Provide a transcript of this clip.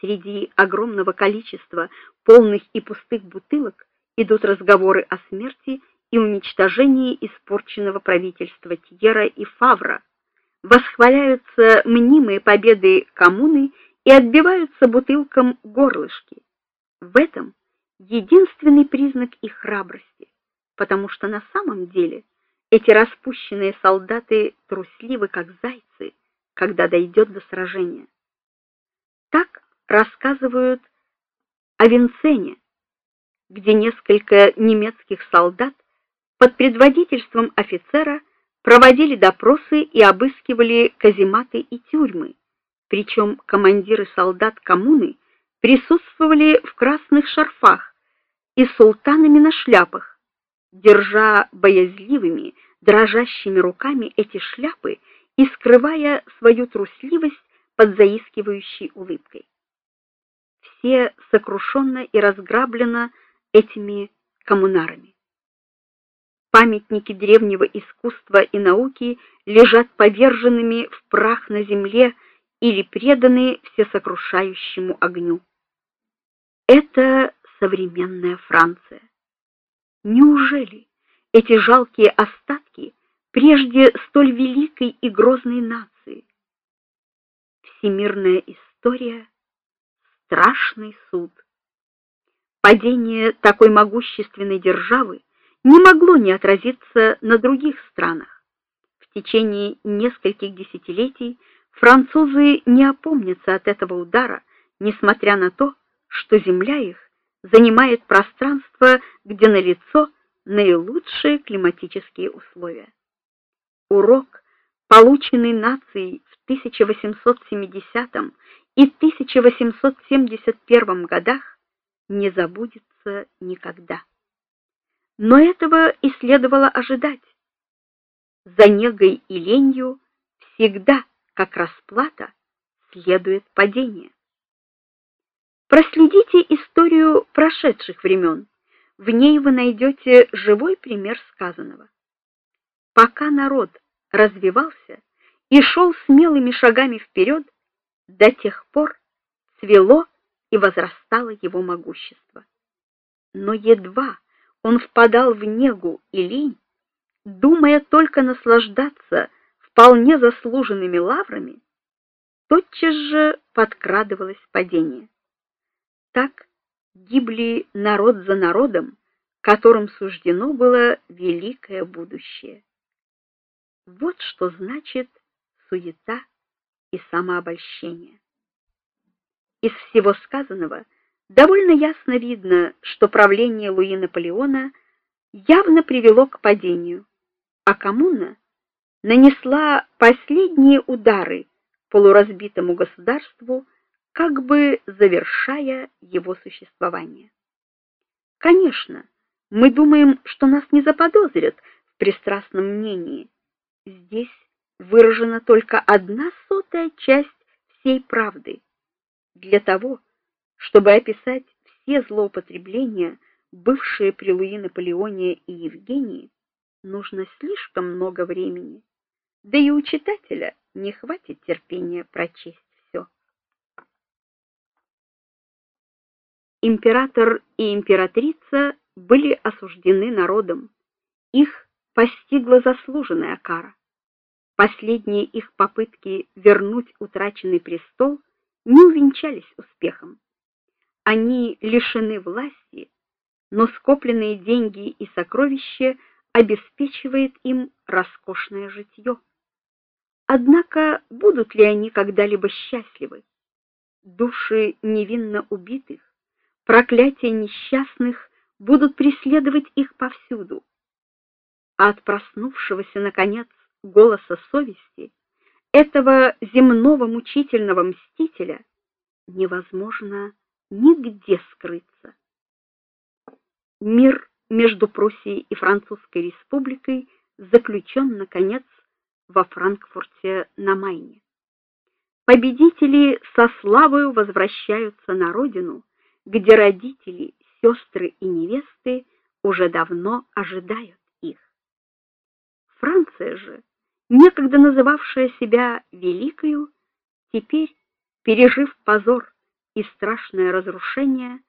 Среди огромного количества полных и пустых бутылок идут разговоры о смерти и уничтожении испорченного правительства Тьера и Фавра. Восхваляются мнимые победы коммуны и отбиваются бутылкам горлышки. В этом единственный признак их храбрости, потому что на самом деле эти распущенные солдаты трусливы как зайцы, когда дойдет до сражения. Так рассказывают о Винцене, где несколько немецких солдат под предводительством офицера проводили допросы и обыскивали казематы и тюрьмы. Причем командиры солдат коммуны присутствовали в красных шарфах и султанами на шляпах, держа боязливыми, дрожащими руками эти шляпы и скрывая свою трусливость под заискивающей улыбкой все сокрушенно и разграблено этими коммунарами. Памятники древнего искусства и науки лежат поверженными в прах на земле или преданы всесокрушающему огню. Это современная Франция. Неужели эти жалкие остатки прежде столь великой и грозной нации? Всемирная история страшный суд. Падение такой могущественной державы не могло не отразиться на других странах. В течение нескольких десятилетий французы не опомнятся от этого удара, несмотря на то, что земля их занимает пространство, где налицо наилучшие климатические условия. Урок, полученный нацией в 1870 и в 1871 годах не забудется никогда. Но этого и следовало ожидать. За негой и ленью всегда, как расплата, следует падение. Проследите историю прошедших времен. В ней вы найдете живой пример сказанного. Пока народ развивался и шел смелыми шагами вперед, до тех пор цвело и возрастало его могущество. Но едва он впадал в негу и лень, думая только наслаждаться вполне заслуженными лаврами, тотчас же подкрадывалось падение. Так гибли народ за народом, которым суждено было великое будущее. Вот что значит суета и самообольщение. Из всего сказанного довольно ясно видно, что правление Луи Наполеона явно привело к падению, а коммуна нанесла последние удары полуразбитому государству, как бы завершая его существование. Конечно, мы думаем, что нас не заподозрят в пристрастном мнении. Здесь выражена только одна сотая часть всей правды. Для того, чтобы описать все злоупотребления, бывшие при Луи Наполеоне и Евгении, нужно слишком много времени. Да и у читателя не хватит терпения прочесть все. Император и императрица были осуждены народом. Их постигла заслуженная кара. Последние их попытки вернуть утраченный престол не увенчались успехом. Они лишены власти, но скопленные деньги и сокровища обеспечивает им роскошное житье. Однако будут ли они когда-либо счастливы? Души невинно убитых, проклятия несчастных будут преследовать их повсюду. А от проснувшегося наконец голоса совести, этого земного мучительного мстителя невозможно нигде скрыться. Мир между Пруссией и Французской республикой заключен наконец во Франкфурте на Майне. Победители со славою возвращаются на родину, где родители, сестры и невесты уже давно ожидают их. Франция же некогда называвшая себя великою, теперь, пережив позор и страшное разрушение